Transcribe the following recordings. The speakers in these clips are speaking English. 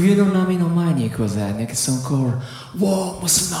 chwilą na minomanii kozenek są kor warm snow.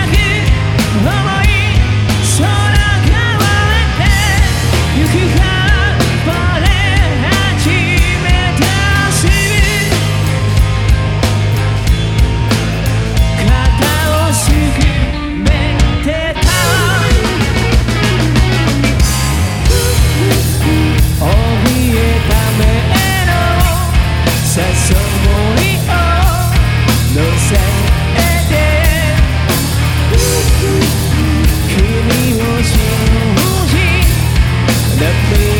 Let me